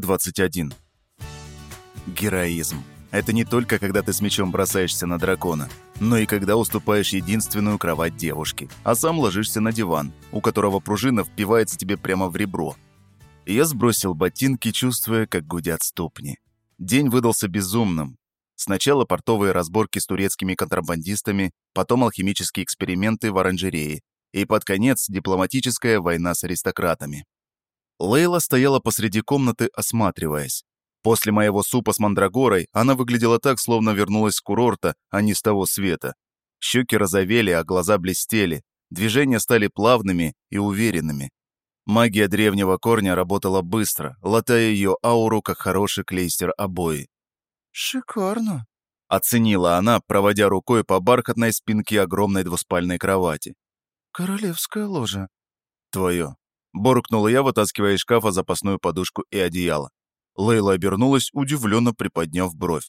Глава 21. Героизм. Это не только когда ты с мечом бросаешься на дракона, но и когда уступаешь единственную кровать девушки, а сам ложишься на диван, у которого пружина впивается тебе прямо в ребро. Я сбросил ботинки, чувствуя, как гудят ступни. День выдался безумным. Сначала портовые разборки с турецкими контрабандистами, потом алхимические эксперименты в оранжерее, и под конец дипломатическая война с аристократами. Лейла стояла посреди комнаты, осматриваясь. После моего супа с мандрагорой она выглядела так, словно вернулась с курорта, а не с того света. Щеки розовели, а глаза блестели. Движения стали плавными и уверенными. Магия древнего корня работала быстро, латая ее ауру, как хороший клейстер обои. «Шикарно», — оценила она, проводя рукой по бархатной спинке огромной двуспальной кровати. «Королевская ложа». «Твое», — буркнула я, вытаскивая из шкафа запасную подушку и одеяло. Лейла обернулась, удивленно приподняв бровь.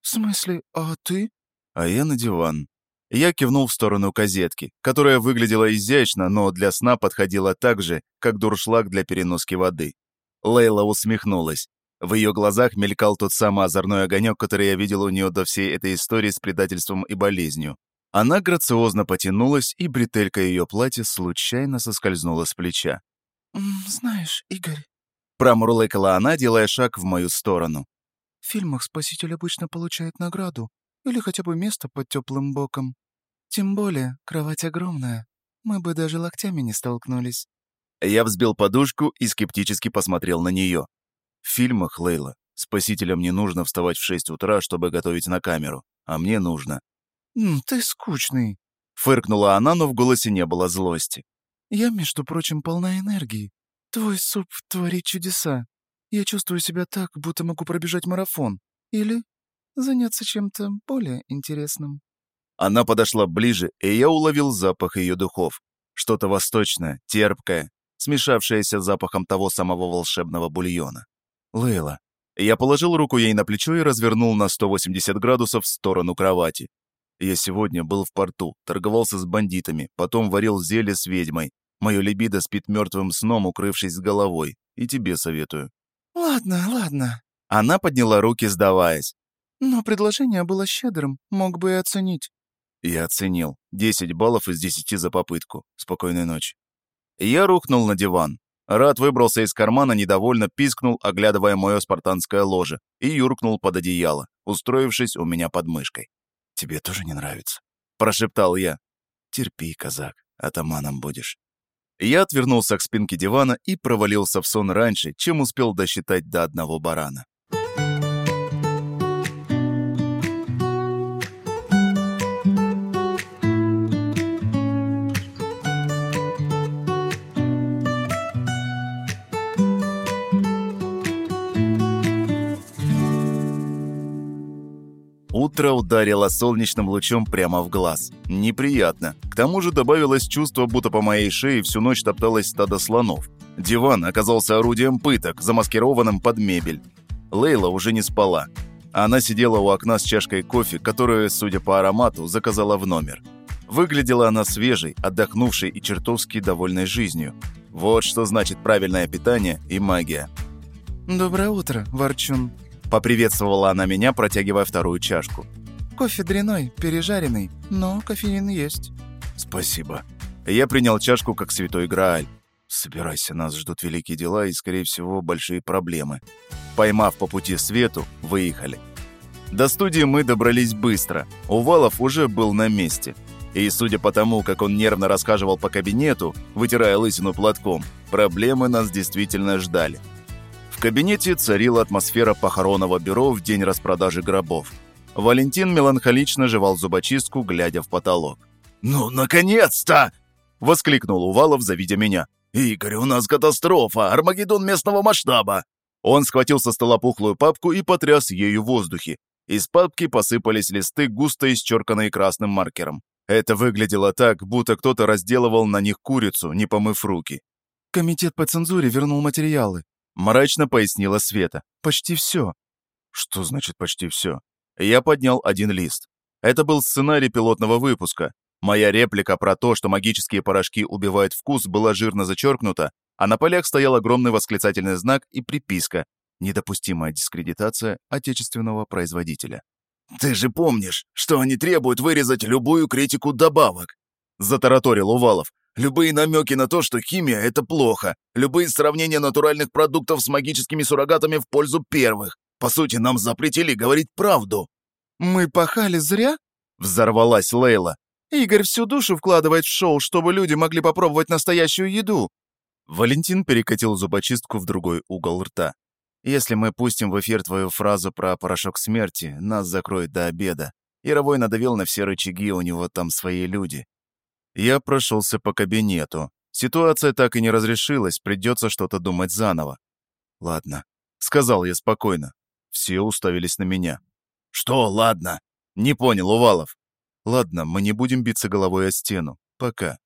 «В смысле, а ты?» А я на диван. Я кивнул в сторону козетки, которая выглядела изящно, но для сна подходила так же, как дуршлаг для переноски воды. Лейла усмехнулась. В ее глазах мелькал тот самый озорной огонек, который я видел у нее до всей этой истории с предательством и болезнью. Она грациозно потянулась, и бретелька ее платья случайно соскользнула с плеча. «Знаешь, Игорь...» Промурлыкала она, делая шаг в мою сторону. «В фильмах спаситель обычно получает награду или хотя бы место под теплым боком. Тем более, кровать огромная. Мы бы даже локтями не столкнулись». Я взбил подушку и скептически посмотрел на нее. В фильмах, Лейла, спасителям не нужно вставать в 6 утра, чтобы готовить на камеру, а мне нужно. «Ты скучный», — фыркнула она, но в голосе не было злости. «Я, между прочим, полна энергии. Твой суп творит чудеса. Я чувствую себя так, будто могу пробежать марафон. Или заняться чем-то более интересным». Она подошла ближе, и я уловил запах ее духов. Что-то восточное, терпкое, смешавшееся с запахом того самого волшебного бульона. Лейла. Я положил руку ей на плечо и развернул на 180 градусов в сторону кровати. Я сегодня был в порту, торговался с бандитами, потом варил зелье с ведьмой. Мое либидо спит мертвым сном, укрывшись с головой. И тебе советую. «Ладно, ладно». Она подняла руки, сдаваясь. «Но предложение было щедрым, мог бы и оценить». Я оценил. 10 баллов из 10 за попытку. Спокойной ночи. Я рухнул на диван. Рад выбрался из кармана, недовольно пискнул, оглядывая мое спартанское ложе, и юркнул под одеяло, устроившись у меня под мышкой. «Тебе тоже не нравится?» – прошептал я. «Терпи, казак, атаманом будешь». Я отвернулся к спинке дивана и провалился в сон раньше, чем успел досчитать до одного барана. Утро ударило солнечным лучом прямо в глаз. Неприятно. К тому же добавилось чувство, будто по моей шее всю ночь топталось стадо слонов. Диван оказался орудием пыток, замаскированным под мебель. Лейла уже не спала. Она сидела у окна с чашкой кофе, которую, судя по аромату, заказала в номер. Выглядела она свежей, отдохнувшей и чертовски довольной жизнью. Вот что значит правильное питание и магия. «Доброе утро, Ворчун», Поприветствовала она меня, протягивая вторую чашку. «Кофе дряной, пережаренный, но кофеин есть». «Спасибо». Я принял чашку как святой Грааль. «Собирайся, нас ждут великие дела и, скорее всего, большие проблемы». Поймав по пути Свету, выехали. До студии мы добрались быстро. Увалов уже был на месте. И, судя по тому, как он нервно рассказывал по кабинету, вытирая лысину платком, проблемы нас действительно ждали. В кабинете царила атмосфера похоронного бюро в день распродажи гробов. Валентин меланхолично жевал зубочистку, глядя в потолок. «Ну, наконец-то!» — воскликнул Увалов, завидя меня. «Игорь, у нас катастрофа! Армагеддон местного масштаба!» Он схватил со стола пухлую папку и потряс ею в воздухе. Из папки посыпались листы, густо исчерканные красным маркером. Это выглядело так, будто кто-то разделывал на них курицу, не помыв руки. «Комитет по цензуре вернул материалы», Мрачно пояснила Света. «Почти все». «Что значит почти все?» Я поднял один лист. Это был сценарий пилотного выпуска. Моя реплика про то, что магические порошки убивают вкус, была жирно зачеркнута, а на полях стоял огромный восклицательный знак и приписка Недопустимая дискредитация отечественного производителя. «Ты же помнишь, что они требуют вырезать любую критику добавок!» Затараторил Увалов. «Любые намеки на то, что химия — это плохо. Любые сравнения натуральных продуктов с магическими суррогатами в пользу первых. По сути, нам запретили говорить правду». «Мы пахали зря?» Взорвалась Лейла. «Игорь всю душу вкладывает в шоу, чтобы люди могли попробовать настоящую еду». Валентин перекатил зубочистку в другой угол рта. Если мы пустим в эфир твою фразу про порошок смерти, нас закроют до обеда. Яровой надавил на все рычаги, у него там свои люди. Я прошелся по кабинету. Ситуация так и не разрешилась, придется что-то думать заново. «Ладно», — сказал я спокойно. Все уставились на меня. «Что ладно?» «Не понял, Увалов». «Ладно, мы не будем биться головой о стену. Пока».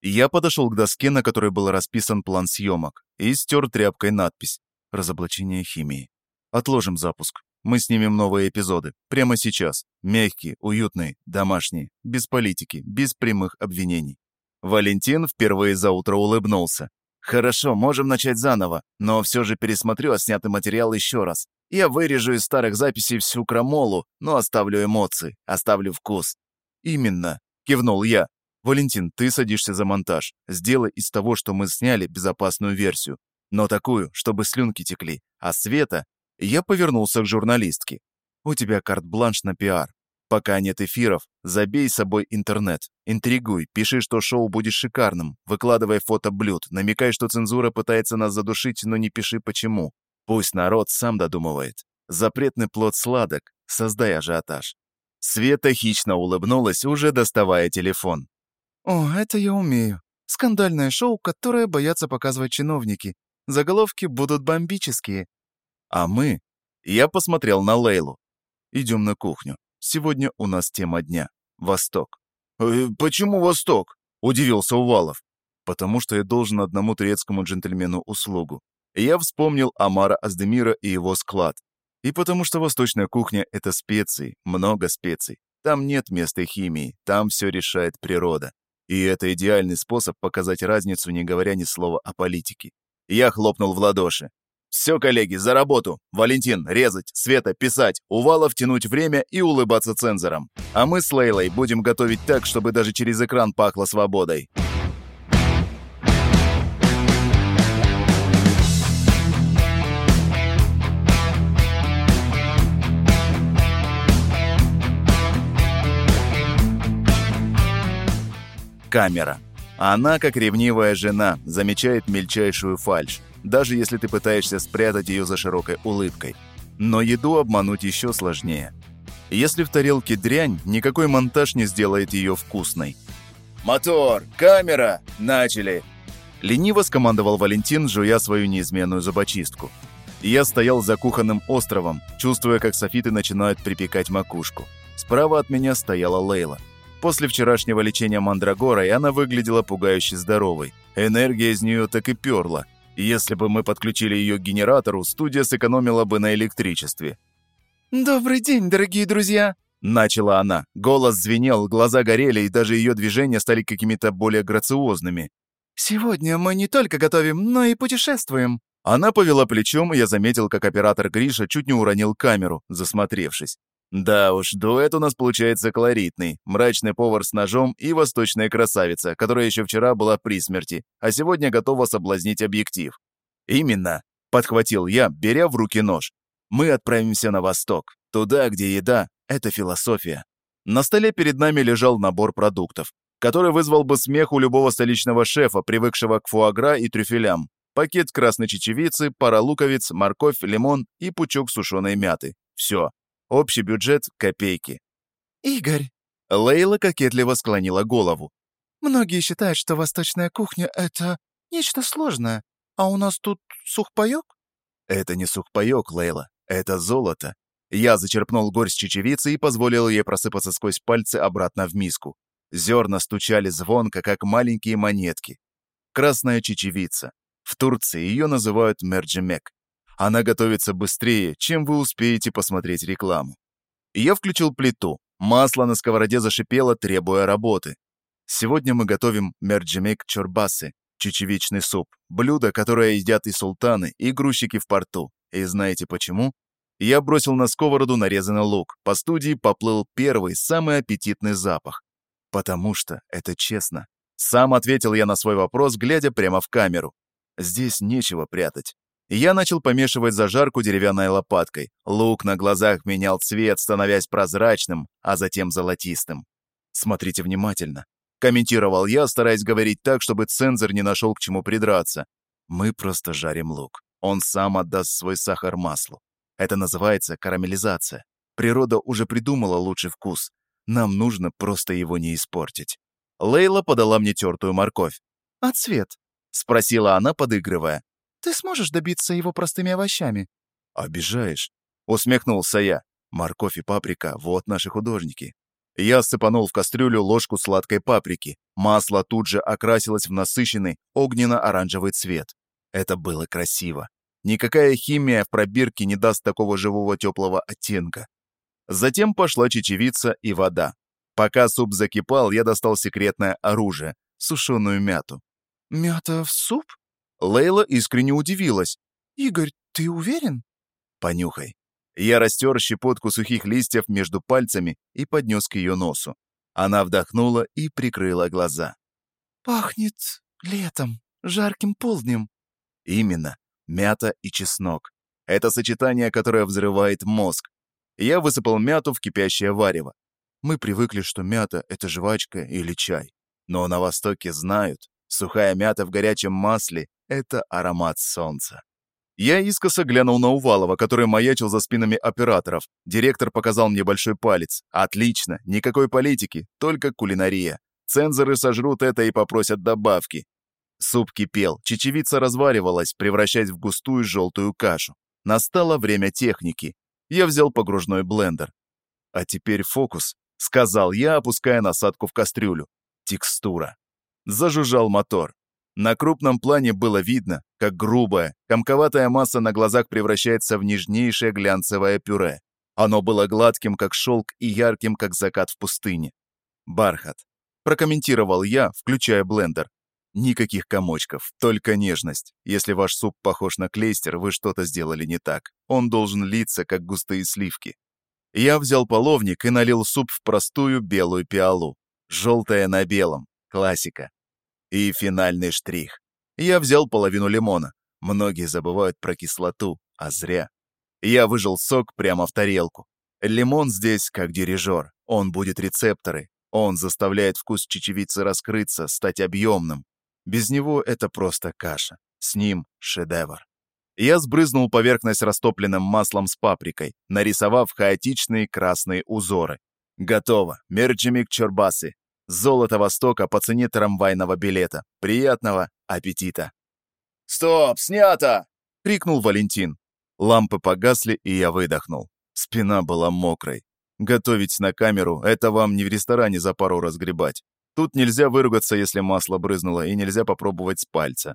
Я подошел к доске, на которой был расписан план съемок, и стер тряпкой надпись разоблачение химии. Отложим запуск. Мы снимем новые эпизоды. Прямо сейчас. Мягкие, уютные, домашние. Без политики, без прямых обвинений. Валентин впервые за утро улыбнулся. «Хорошо, можем начать заново, но все же пересмотрю отснятый материал еще раз. Я вырежу из старых записей всю крамолу, но оставлю эмоции, оставлю вкус». «Именно», — кивнул я. «Валентин, ты садишься за монтаж. Сделай из того, что мы сняли, безопасную версию но такую, чтобы слюнки текли. А Света... Я повернулся к журналистке. «У тебя карт-бланш на пиар. Пока нет эфиров, забей с собой интернет. Интригуй, пиши, что шоу будет шикарным, выкладывай фото блюд, намекай, что цензура пытается нас задушить, но не пиши почему. Пусть народ сам додумывает. Запретный плод сладок, создай ажиотаж». Света хищно улыбнулась, уже доставая телефон. «О, это я умею. Скандальное шоу, которое боятся показывать чиновники. Заголовки будут бомбические. А мы... Я посмотрел на Лейлу. Идем на кухню. Сегодня у нас тема дня. Восток. «Э, «Почему Восток?» — удивился Увалов. «Потому что я должен одному турецкому джентльмену услугу. Я вспомнил Амара Аздемира и его склад. И потому что восточная кухня — это специи, много специй. Там нет места химии, там все решает природа. И это идеальный способ показать разницу, не говоря ни слова о политике. Я хлопнул в ладоши. «Все, коллеги, за работу! Валентин, резать, Света, писать, Увалов тянуть время и улыбаться цензорам. А мы с Лейлой будем готовить так, чтобы даже через экран пахло свободой». Камера. Она, как ревнивая жена, замечает мельчайшую фальшь, даже если ты пытаешься спрятать ее за широкой улыбкой. Но еду обмануть еще сложнее. Если в тарелке дрянь, никакой монтаж не сделает ее вкусной. «Мотор! Камера! Начали!» Лениво скомандовал Валентин, жуя свою неизменную зубочистку. Я стоял за кухонным островом, чувствуя, как софиты начинают припекать макушку. Справа от меня стояла Лейла. После вчерашнего лечения мандрагорой она выглядела пугающе здоровой. Энергия из нее так и перла. Если бы мы подключили ее к генератору, студия сэкономила бы на электричестве. «Добрый день, дорогие друзья!» Начала она. Голос звенел, глаза горели, и даже ее движения стали какими-то более грациозными. «Сегодня мы не только готовим, но и путешествуем». Она повела плечом, и я заметил, как оператор Гриша чуть не уронил камеру, засмотревшись. Да уж, дуэт у нас получается колоритный. Мрачный повар с ножом и восточная красавица, которая еще вчера была при смерти, а сегодня готова соблазнить объектив. Именно, подхватил я, беря в руки нож. Мы отправимся на восток, туда, где еда — это философия. На столе перед нами лежал набор продуктов, который вызвал бы смех у любого столичного шефа, привыкшего к фуагра и трюфелям. Пакет красной чечевицы, пара луковиц, морковь, лимон и пучок сушеной мяты. Все. Общий бюджет – копейки. «Игорь!» Лейла кокетливо склонила голову. «Многие считают, что восточная кухня — это нечто сложное, а у нас тут сухпайок?» «Это не сухпайок, Лейла, это золото». Я зачерпнул горсть чечевицы и позволил ей просыпаться сквозь пальцы обратно в миску. Зерна стучали звонко, как маленькие монетки. Красная чечевица. В Турции ее называют мерджемек. Она готовится быстрее, чем вы успеете посмотреть рекламу. я включил плиту. Масло на сковороде зашипело, требуя работы. Сегодня мы готовим мерджемек чорбасы, чечевичный суп, блюдо, которое едят и султаны, и грузчики в порту. И знаете почему? Я бросил на сковороду нарезанный лук. По студии поплыл первый, самый аппетитный запах. Потому что это честно. Сам ответил я на свой вопрос, глядя прямо в камеру. Здесь нечего прятать. Я начал помешивать зажарку деревянной лопаткой. Лук на глазах менял цвет, становясь прозрачным, а затем золотистым. Смотрите внимательно. Комментировал я, стараясь говорить так, чтобы цензор не нашел к чему придраться. Мы просто жарим лук. Он сам отдаст свой сахар маслу. Это называется карамелизация. Природа уже придумала лучший вкус. Нам нужно просто его не испортить. Лейла подала мне тертую морковь. «А цвет?» — спросила она, подыгрывая. «Ты сможешь добиться его простыми овощами?» «Обижаешь?» — усмехнулся я. «Морковь и паприка — вот наши художники». Я сыпанул в кастрюлю ложку сладкой паприки. Масло тут же окрасилось в насыщенный огненно-оранжевый цвет. Это было красиво. Никакая химия в пробирке не даст такого живого теплого оттенка. Затем пошла чечевица и вода. Пока суп закипал, я достал секретное оружие — сушеную мяту. «Мята в суп?» Лейла искренне удивилась. «Игорь, ты уверен?» «Понюхай». Я растер щепотку сухих листьев между пальцами и поднес к ее носу. Она вдохнула и прикрыла глаза. «Пахнет летом, жарким полднем». «Именно мята и чеснок. Это сочетание, которое взрывает мозг. Я высыпал мяту в кипящее варево. Мы привыкли, что мята — это жвачка или чай. Но на Востоке знают, сухая мята в горячем масле — это аромат солнца. Я искоса глянул на Увалова, который маячил за спинами операторов. Директор показал мне большой палец. Отлично, никакой политики, только кулинария. Цензоры сожрут это и попросят добавки. Суп кипел, чечевица разваривалась, превращаясь в густую желтую кашу. Настало время техники. Я взял погружной блендер. «А теперь фокус», — сказал я, опуская насадку в кастрюлю. Текстура. Зажужжал мотор. На крупном плане было видно, как грубая, комковатая масса на глазах превращается в нежнейшее глянцевое пюре. Оно было гладким, как шелк, и ярким, как закат в пустыне. «Бархат», — прокомментировал я, включая блендер. Никаких комочков, только нежность. Если ваш суп похож на клейстер, вы что-то сделали не так. Он должен литься, как густые сливки. Я взял половник и налил суп в простую белую пиалу. Желтая на белом. Классика. И финальный штрих. Я взял половину лимона. Многие забывают про кислоту, а зря. Я выжил сок прямо в тарелку. Лимон здесь как дирижер. Он будет рецепторы. Он заставляет вкус чечевицы раскрыться, стать объемным, без него это просто каша. С ним шедевр. Я сбрызнул поверхность растопленным маслом с паприкой, нарисовав хаотичные красные узоры. Готово. Мерджимик Чорбасы. Золото Востока по цене трамвайного билета. Приятного аппетита. «Стоп, снято!» — крикнул Валентин. Лампы погасли, и я выдохнул. Спина была мокрой. Готовить на камеру — это вам не в ресторане за пару разгребать. Тут нельзя выругаться, если масло брызнуло, и нельзя попробовать с пальца.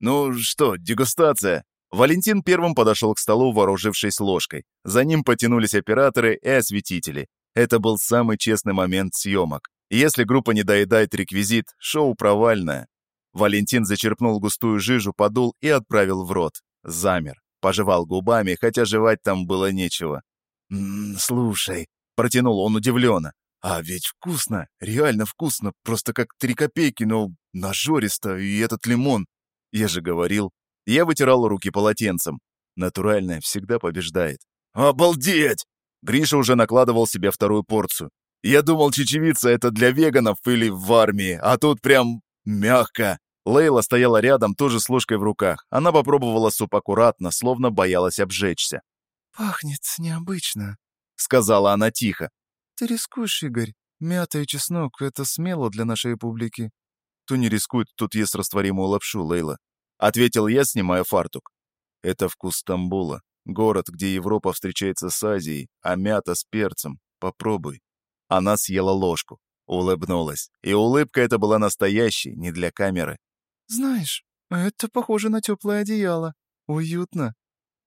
«Ну что, дегустация?» Валентин первым подошел к столу, вооружившись ложкой. За ним потянулись операторы и осветители. Это был самый честный момент съемок. Если группа не доедает реквизит, шоу провальное. Валентин зачерпнул густую жижу, подул и отправил в рот. Замер. Пожевал губами, хотя жевать там было нечего. «М -м, «Слушай», — протянул он удивленно, а ведь вкусно, реально вкусно, просто как три копейки, но нажористо, и этот лимон. Я же говорил. Я вытирал руки полотенцем. Натуральное всегда побеждает. Обалдеть! Гриша уже накладывал себе вторую порцию. Я думал, чечевица это для веганов или в армии, а тут прям мягко. Лейла стояла рядом, тоже с ложкой в руках. Она попробовала суп аккуратно, словно боялась обжечься. «Пахнет необычно», — сказала она тихо. «Ты рискуешь, Игорь. Мята и чеснок — это смело для нашей публики». «Кто не рискует, тут ест растворимую лапшу, Лейла», — ответил я, снимая фартук. «Это вкус Стамбула, город, где Европа встречается с Азией, а мята с перцем. Попробуй». Она съела ложку, улыбнулась. И улыбка эта была настоящей, не для камеры. «Знаешь, это похоже на теплое одеяло. Уютно».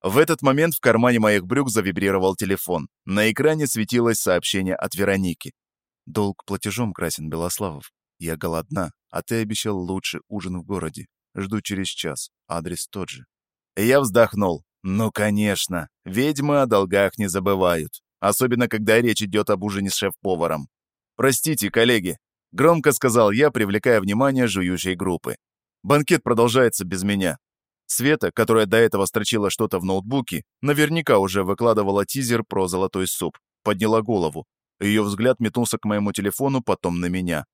В этот момент в кармане моих брюк завибрировал телефон. На экране светилось сообщение от Вероники. «Долг платежом, Красин Белославов. Я голодна, а ты обещал лучший ужин в городе. Жду через час. Адрес тот же». Я вздохнул. Ну, конечно, ведьмы о долгах не забывают. Особенно, когда речь идет об ужине с шеф-поваром. «Простите, коллеги», — громко сказал я, привлекая внимание жующей группы. «Банкет продолжается без меня». Света, которая до этого строчила что-то в ноутбуке, наверняка уже выкладывала тизер про золотой суп, подняла голову. Ее взгляд метнулся к моему телефону, потом на меня.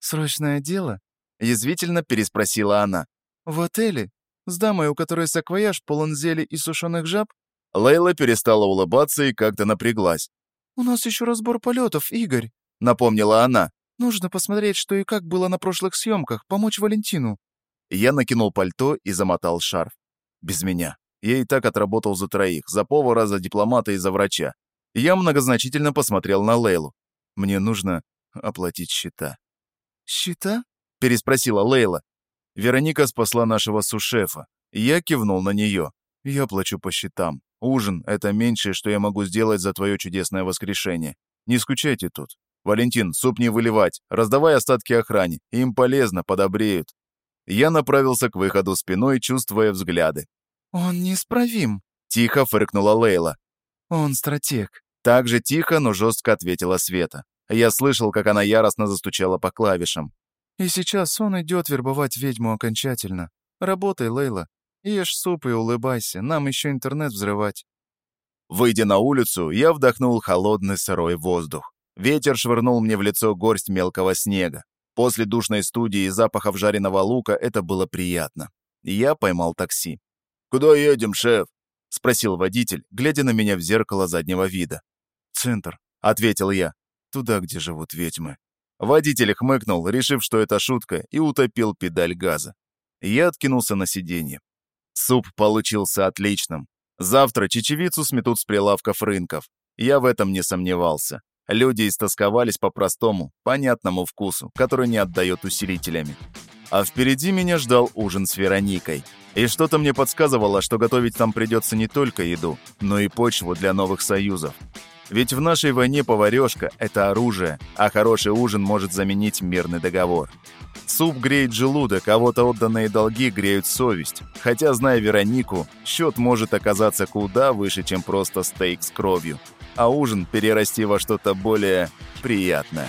«Срочное дело?» — язвительно переспросила она. «В отеле? С дамой, у которой саквояж полон зели и сушеных жаб?» Лейла перестала улыбаться и как-то напряглась. «У нас еще разбор полетов, Игорь», — напомнила она. «Нужно посмотреть, что и как было на прошлых съемках, помочь Валентину». Я накинул пальто и замотал шарф. Без меня. Я и так отработал за троих, за повара, за дипломата и за врача. Я многозначительно посмотрел на Лейлу. Мне нужно оплатить счета. «Счета?» — переспросила Лейла. Вероника спасла нашего сушефа. Я кивнул на нее. Я плачу по счетам. Ужин — это меньшее, что я могу сделать за твое чудесное воскрешение. Не скучайте тут. Валентин, суп не выливать, раздавай остатки охране. Им полезно, подобреют. Я направился к выходу спиной, чувствуя взгляды. «Он неисправим», — тихо фыркнула Лейла. «Он стратег». Так же тихо, но жестко ответила Света. Я слышал, как она яростно застучала по клавишам. «И сейчас он идет вербовать ведьму окончательно. Работай, Лейла. Ешь суп и улыбайся, нам еще интернет взрывать». Выйдя на улицу, я вдохнул холодный сырой воздух. Ветер швырнул мне в лицо горсть мелкого снега. После душной студии и запахов жареного лука это было приятно. Я поймал такси. «Куда едем, шеф?» — спросил водитель, глядя на меня в зеркало заднего вида. «Центр», — ответил я. «Туда, где живут ведьмы». Водитель хмыкнул, решив, что это шутка, и утопил педаль газа. Я откинулся на сиденье. Суп получился отличным. Завтра чечевицу сметут с прилавков рынков. Я в этом не сомневался. Люди истосковались по простому, понятному вкусу, который не отдает усилителями. А впереди меня ждал ужин с Вероникой. И что-то мне подсказывало, что готовить там придется не только еду, но и почву для новых союзов. Ведь в нашей войне поварешка – это оружие, а хороший ужин может заменить мирный договор. Суп греет желудок, а вот отданные долги греют совесть. Хотя, зная Веронику, счет может оказаться куда выше, чем просто стейк с кровью. А ужин перерасти во что-то более приятное.